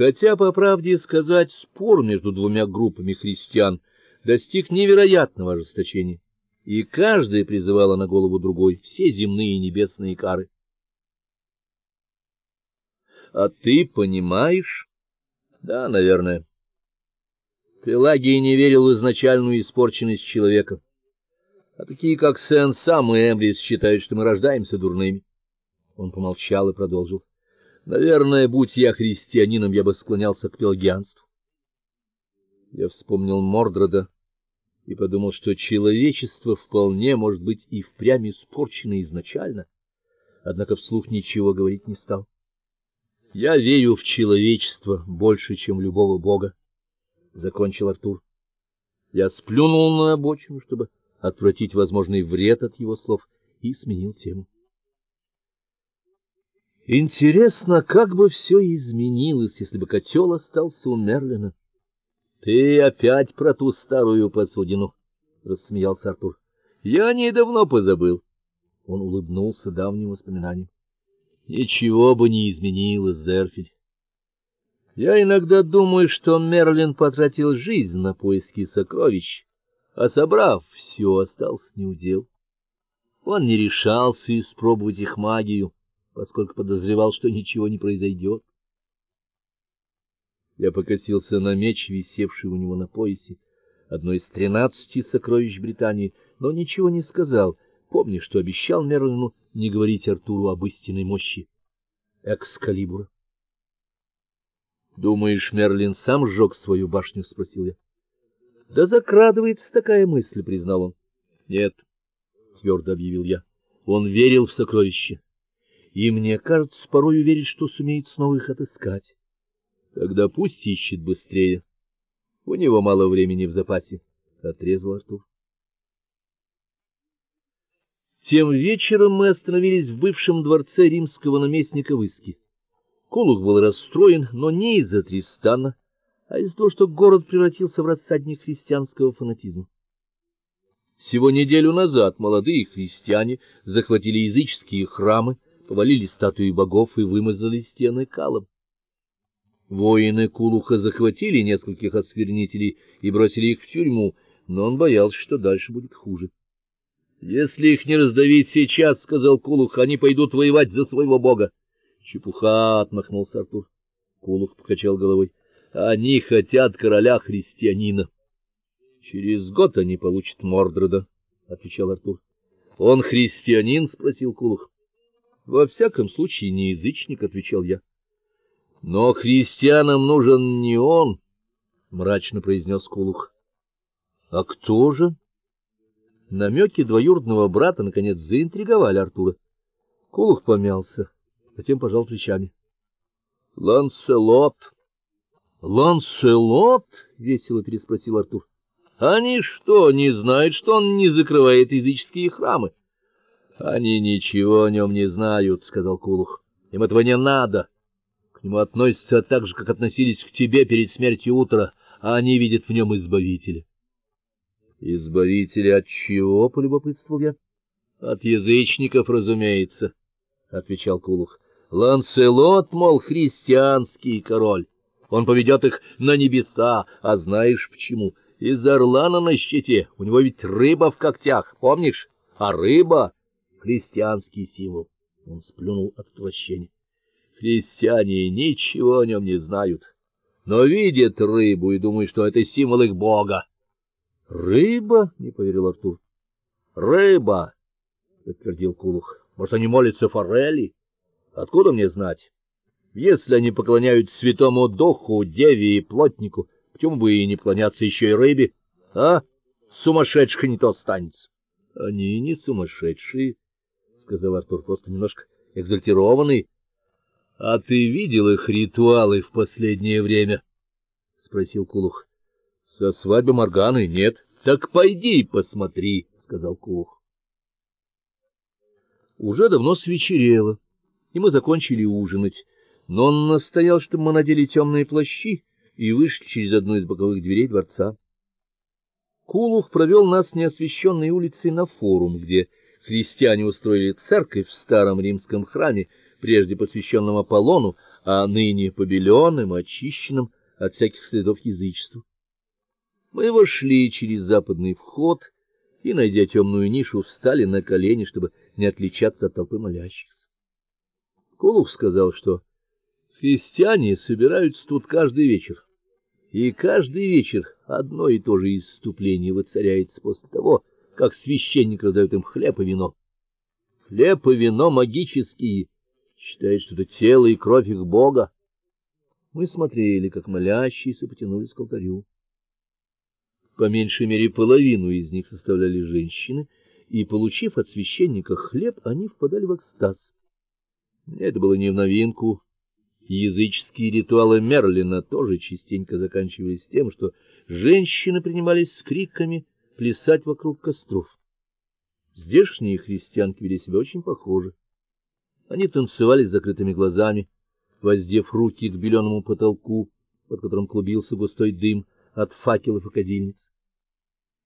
Хотя, по правде сказать, спор между двумя группами христиан достиг невероятного ожесточения, и каждая призывала на голову другой все земные и небесные кары. А ты понимаешь? Да, наверное. Пелагий не верил в изначальную испорченность человека. А такие, как Сен-Сам и Эмрис, считают, что мы рождаемся дурными. Он помолчал и продолжил. Наверное, будь я христианином, я бы склонялся к пелагианству. Я вспомнил Мордреда и подумал, что человечество вполне может быть и впрямь испорчено изначально, однако вслух ничего говорить не стал. Я верю в человечество больше, чем в любого бога, закончил Артур. Я сплюнул на обочину, чтобы отвратить возможный вред от его слов, и сменил тему. Интересно, как бы все изменилось, если бы котел остался у Мерлина. Ты опять про ту старую посудину, рассмеялся Артур. Я о ней давно позабыл. Он улыбнулся давним воспоминаниям. Ничего бы не изменилось, Дерфиль. Я иногда думаю, что Мерлин потратил жизнь на поиски сокровищ, а собрав все, остался неудел. Он не решался испробовать их магию поскольку подозревал, что ничего не произойдет. Я покосился на меч, висевший у него на поясе, одно из тринадцати сокровищ Британии, но ничего не сказал, помня, что обещал Мерлину не говорить Артуру об истинной мощи Экскалибура. Думаешь, Мерлин сам сжег свою башню, спросил я. Да закрадывается такая мысль, признал он. Нет, твердо объявил я. Он верил в сокровища и мне кажется, порой верит, что сумеет снова их отыскать. Тогда пусть ищет быстрее. У него мало времени в запасе, отрезал Артур. Тем вечером мы остановились в бывшем дворце римского наместника Выски. Колух был расстроен, но не из-за Тристана, а из-за того, что город превратился в рассадник христианского фанатизма. Всего неделю назад молодые христиане захватили языческие храмы, повалили статуи богов и вымазали стены калом. Воины Кулуха захватили нескольких осквернителей и бросили их в тюрьму, но он боялся, что дальше будет хуже. Если их не раздавить сейчас, сказал Кулух, они пойдут воевать за своего бога. Чепуха, отмахнулся Артур. Кулух покачал головой. Они хотят короля христианина. Через год они получат Мордреда, отвечал Артур. Он христианин, спросил Кулух. Во всяком случае, не язычник, отвечал я. Но христианам нужен не он, мрачно произнес Кулух. А кто же? Намеки двоюродного брата наконец заинтриговали Артура. Кулух помялся, затем пожал плечами. Ланселот. Ланселот? весело переспросил Артур. Они что, не знают, что он не закрывает языческие храмы? Они ничего о нем не знают, сказал Кулух. Им этого не надо. К нему относятся так же, как относились к тебе перед смертью утра, а они видят в нем избавителя. Избавителя от чего, полюбопытствовал я. От язычников, разумеется, отвечал Кулух. Ланселот, мол, христианский король. Он поведет их на небеса, а знаешь почему? Из орлана на щите. У него ведь рыба в когтях, помнишь? А рыба христианский символ. Он сплюнул от отвращения. Христиане ничего о нем не знают, но видят рыбу и думают, что это символ их бога. Рыба, не поверил Артур. Рыба, подтвердил Кулух. Может, они молятся форели? Откуда мне знать? Если они поклоняются святому духу, деве и плотнику, почему бы и не поклоняться еще и рыбе? А? Сумасшедших не то останется. Они не сумасшедшие, сказал Артур, просто немножко экзальтированный. А ты видел их ритуалы в последнее время? спросил Кулух. Со свадьбы Морганы нет. Так пойди посмотри, сказал Кулух. Уже давно свечерело, и мы закончили ужинать, но он настоял, чтобы мы надели темные плащи и вышли через одну из боковых дверей дворца. Кулух провел нас неосвещенной улицей на форум, где христиане устроили церковь в старом римском храме, прежде посвященном Аполлону, а ныне побеленным, очищенным от всяких следов язычества. Мы вошли через западный вход и, найдя темную нишу, встали на колени, чтобы не отличаться от толпы молящихся. Кулух сказал, что христиане собираются тут каждый вечер, и каждый вечер одно и то же исступление воцаряется после того, как священник раздает им хлеб и вино. Хлеб и вино магические, считает, что это тело и кровь их Бога. Мы смотрели, как молящиеся потянулись к алтарю. По меньшей мере половину из них составляли женщины, и, получив от священника хлеб, они впадали в экстаз. Это было не в новинку. Языческие ритуалы Мерлина тоже частенько заканчивались тем, что женщины принимались с криками плясать вокруг костров. Здешние христианки вели себя очень похоже. Они танцевали с закрытыми глазами, воздев руки к беленому потолку, под которым клубился густой дым от факелов и кадильниц.